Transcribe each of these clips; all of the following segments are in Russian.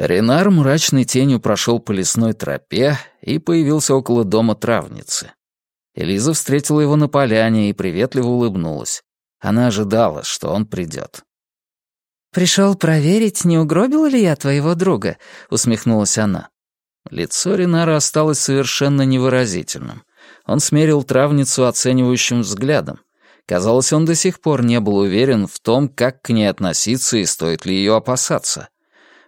Ренар мрачной тенью прошел по лесной тропе и появился около дома травницы. Элиза встретила его на поляне и приветливо улыбнулась. Она ожидала, что он придет. «Пришел проверить, не угробила ли я твоего друга?» — усмехнулась она. Лицо Ренара осталось совершенно невыразительным. Он смерил травницу оценивающим взглядом. Казалось, он до сих пор не был уверен в том, как к ней относиться и стоит ли ее опасаться.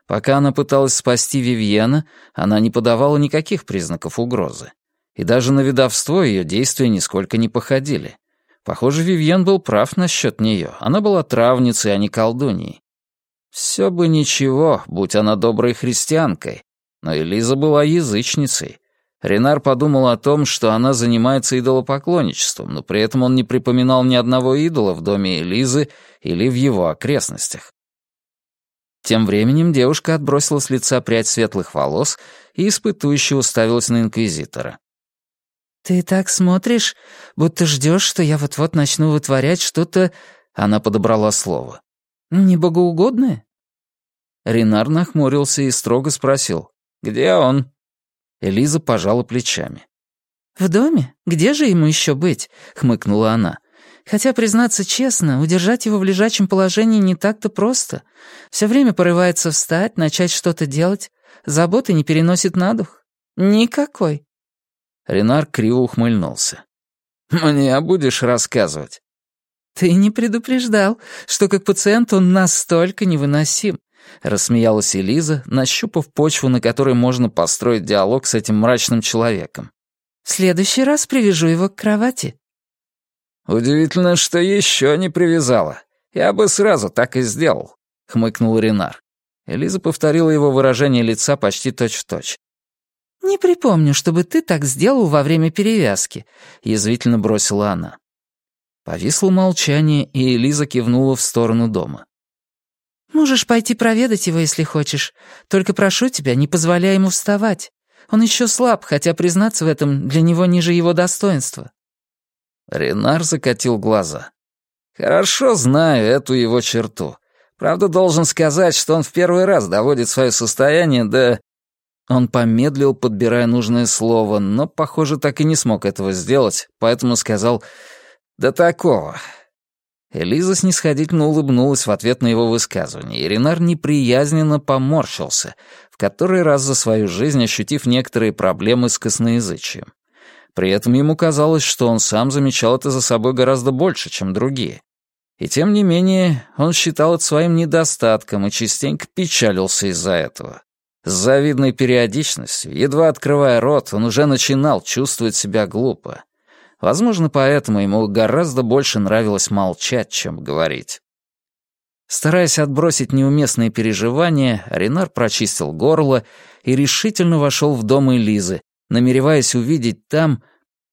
Пока она пыталась спасти Вивьена, она не подавала никаких признаков угрозы. И даже на ведовство ее действия нисколько не походили. Похоже, Вивьен был прав насчет нее. Она была травницей, а не колдуньей. Все бы ничего, будь она доброй христианкой. Но Элиза была язычницей. Ренар подумал о том, что она занимается идолопоклонничеством, но при этом он не припоминал ни одного идола в доме Элизы или в его окрестностях. Тем временем девушка отбросила с лица прядь светлых волос и испытующе уставилась на инквизитора. «Ты так смотришь, будто ждешь, что я вот-вот начну вытворять что-то...» Она подобрала слово. «Небогоугодное?» Ренар нахмурился и строго спросил. «Где он?» Элиза пожала плечами. «В доме? Где же ему еще быть?» — хмыкнула она. Хотя, признаться честно, удержать его в лежачем положении не так-то просто. Все время порывается встать, начать что-то делать. Заботы не переносит на дух. Никакой. Ренар криво ухмыльнулся. «Мне будешь рассказывать?» «Ты не предупреждал, что как пациент он настолько невыносим», — рассмеялась Элиза, нащупав почву, на которой можно построить диалог с этим мрачным человеком. «В следующий раз привяжу его к кровати». «Удивительно, что еще не привязала. Я бы сразу так и сделал», — хмыкнул Ренар. Элиза повторила его выражение лица почти точь-в-точь. «Не припомню, чтобы ты так сделал во время перевязки», — язвительно бросила она. Повисло молчание, и Элиза кивнула в сторону дома. «Можешь пойти проведать его, если хочешь. Только прошу тебя, не позволяй ему вставать. Он еще слаб, хотя признаться в этом для него ниже его достоинства». Ренар закатил глаза. «Хорошо знаю эту его черту. Правда, должен сказать, что он в первый раз доводит свое состояние до...» Он помедлил, подбирая нужное слово, но, похоже, так и не смог этого сделать, поэтому сказал «до такого». Элиза снисходительно улыбнулась в ответ на его высказывание, и Ренар неприязненно поморщился, в который раз за свою жизнь ощутив некоторые проблемы с косноязычием. При этом ему казалось, что он сам замечал это за собой гораздо больше, чем другие. И тем не менее, он считал это своим недостатком и частенько печалился из-за этого. С завидной периодичностью, едва открывая рот, он уже начинал чувствовать себя глупо. Возможно, поэтому ему гораздо больше нравилось молчать, чем говорить. Стараясь отбросить неуместные переживания, Ренар прочистил горло и решительно вошел в дом Элизы, намереваясь увидеть там...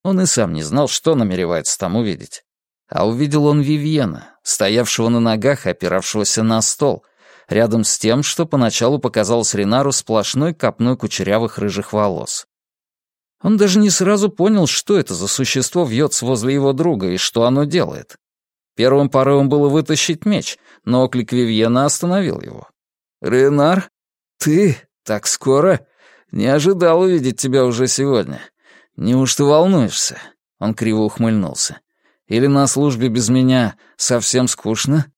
Он и сам не знал, что намеревается там увидеть. А увидел он Вивьена, стоявшего на ногах опиравшегося на стол, рядом с тем, что поначалу показалось Ренару сплошной копной кучерявых рыжих волос. Он даже не сразу понял, что это за существо вьется возле его друга и что оно делает. Первым порывом было вытащить меч, но оклик Вивьена остановил его. «Ренар, ты так скоро?» Не ожидал увидеть тебя уже сегодня. Неужто волнуешься?» Он криво ухмыльнулся. «Или на службе без меня совсем скучно?»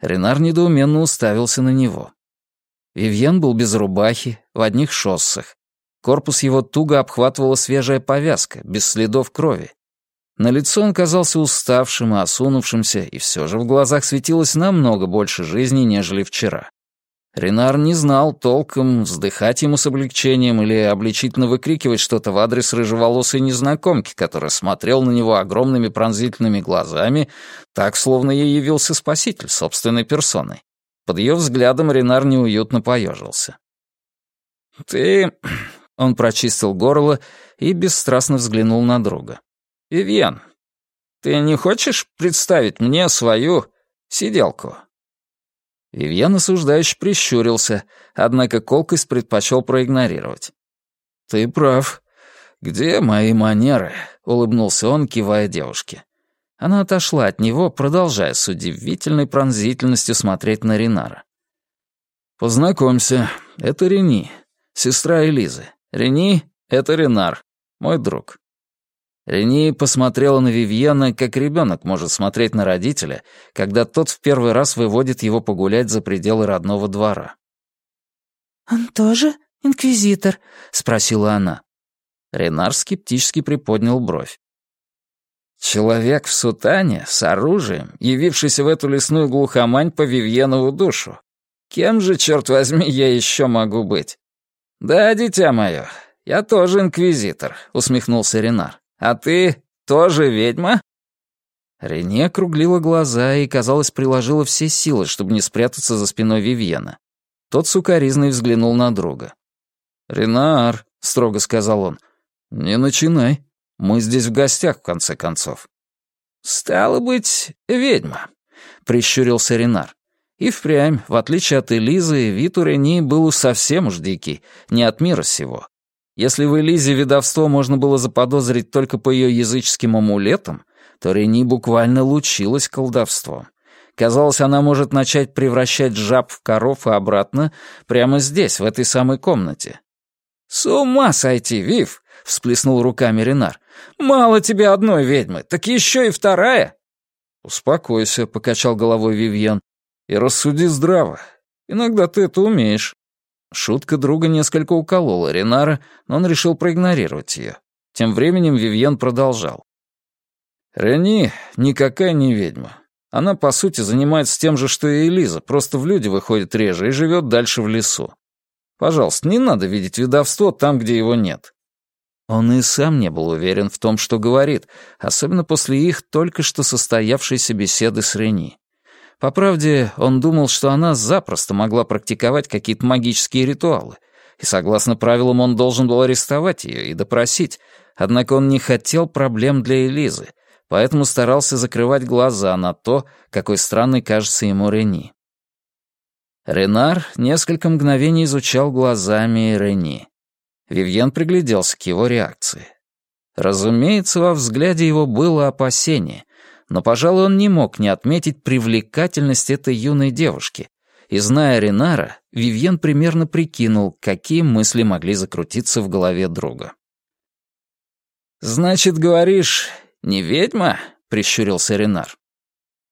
Ренар недоуменно уставился на него. Вивьен был без рубахи, в одних шоссах. Корпус его туго обхватывала свежая повязка, без следов крови. На лицо он казался уставшим и осунувшимся, и все же в глазах светилось намного больше жизни, нежели вчера. Ренар не знал толком, вздыхать ему с облегчением или обличительно выкрикивать что-то в адрес рыжеволосой незнакомки, которая смотрел на него огромными пронзительными глазами, так, словно ей явился спаситель собственной персоной. Под ее взглядом Ренар неуютно поежился. «Ты...» — он прочистил горло и бесстрастно взглянул на друга. «Вивьен, ты не хочешь представить мне свою сиделку?» Вивьен осуждающе прищурился, однако колкость предпочел проигнорировать. «Ты прав. Где мои манеры?» — улыбнулся он, кивая девушке. Она отошла от него, продолжая с удивительной пронзительностью смотреть на Ринара. «Познакомься, это Рени, сестра Элизы. Рени — это Ренар, мой друг». Рени посмотрела на Вивьена, как ребенок может смотреть на родителя, когда тот в первый раз выводит его погулять за пределы родного двора. «Он тоже инквизитор?» — спросила она. Ренар скептически приподнял бровь. Человек в сутане, с оружием, явившийся в эту лесную глухомань по Вивьенову душу. Кем же, черт возьми, я еще могу быть? Да, дитя мое, я тоже инквизитор, усмехнулся Ренар. А ты тоже ведьма? Рене округлила глаза и, казалось, приложила все силы, чтобы не спрятаться за спиной Вивьена. Тот сукоризный взглянул на друга. «Ренар», — строго сказал он, — «не начинай. Мы здесь в гостях, в конце концов». «Стало быть, ведьма», — прищурился Ренар. И впрямь, в отличие от Элизы, вид у Рени был совсем уж дикий, не от мира сего. Если в Элизе видовство можно было заподозрить только по ее языческим амулетам, то Рени буквально лучилась колдовством. Казалось, она может начать превращать жаб в коров и обратно прямо здесь, в этой самой комнате. «С ума сойти, Вив!» — всплеснул руками Ренар. «Мало тебе одной ведьмы, так еще и вторая!» «Успокойся», — покачал головой Вивьен, — «и рассуди здраво. Иногда ты это умеешь». Шутка друга несколько уколола Ренара, но он решил проигнорировать ее. Тем временем Вивьен продолжал. «Рени никакая не ведьма. Она, по сути, занимается тем же, что и Элиза, просто в люди выходит реже и живет дальше в лесу. Пожалуйста, не надо видеть видовство там, где его нет. Он и сам не был уверен в том, что говорит, особенно после их только что состоявшейся беседы с Рени. По правде, он думал, что она запросто могла практиковать какие-то магические ритуалы, и, согласно правилам, он должен был арестовать ее и допросить, однако он не хотел проблем для Элизы, поэтому старался закрывать глаза на то, какой странной кажется ему Рени. Ренар несколько мгновений изучал глазами Рени. Вивьен пригляделся к его реакции. Разумеется, во взгляде его было опасение, но, пожалуй, он не мог не отметить привлекательность этой юной девушки. И, зная Ренара, Вивьен примерно прикинул, какие мысли могли закрутиться в голове друга. «Значит, говоришь, не ведьма?» — прищурился Ренар.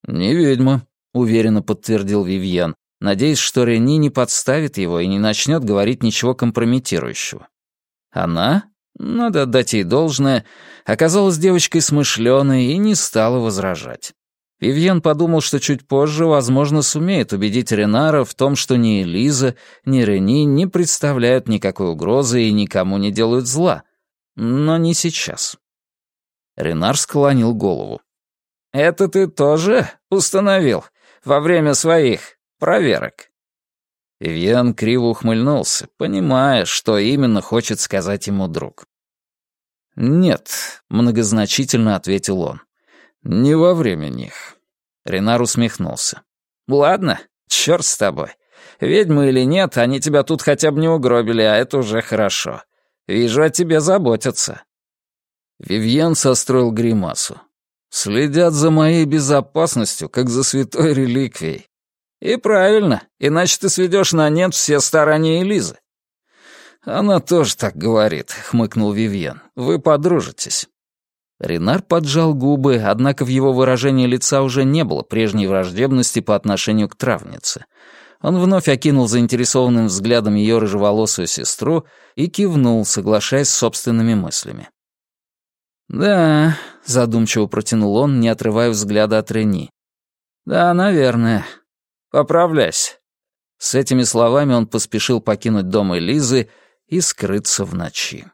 «Не ведьма», — уверенно подтвердил Вивьен надеясь, что Рени не подставит его и не начнет говорить ничего компрометирующего. Она, надо отдать ей должное, оказалась девочкой смышленой и не стала возражать. Вивьен подумал, что чуть позже, возможно, сумеет убедить Ренара в том, что ни Элиза, ни Рени не представляют никакой угрозы и никому не делают зла. Но не сейчас. Ренар склонил голову. «Это ты тоже установил во время своих проверок». Вивьен криво ухмыльнулся, понимая, что именно хочет сказать ему друг. «Нет», — многозначительно ответил он, — «не во время них». Ренар усмехнулся. «Ладно, черт с тобой. Ведьмы или нет, они тебя тут хотя бы не угробили, а это уже хорошо. Вижу, о тебе заботятся». Вивьен состроил гримасу. «Следят за моей безопасностью, как за святой реликвией. «И правильно, иначе ты сведешь на нет все старания Элизы». «Она тоже так говорит», — хмыкнул Вивьен. «Вы подружитесь». Ренар поджал губы, однако в его выражении лица уже не было прежней враждебности по отношению к травнице. Он вновь окинул заинтересованным взглядом ее рыжеволосую сестру и кивнул, соглашаясь с собственными мыслями. «Да», — задумчиво протянул он, не отрывая взгляда от Рени. «Да, наверное. Поправляйся». С этими словами он поспешил покинуть дом Элизы и скрыться в ночи.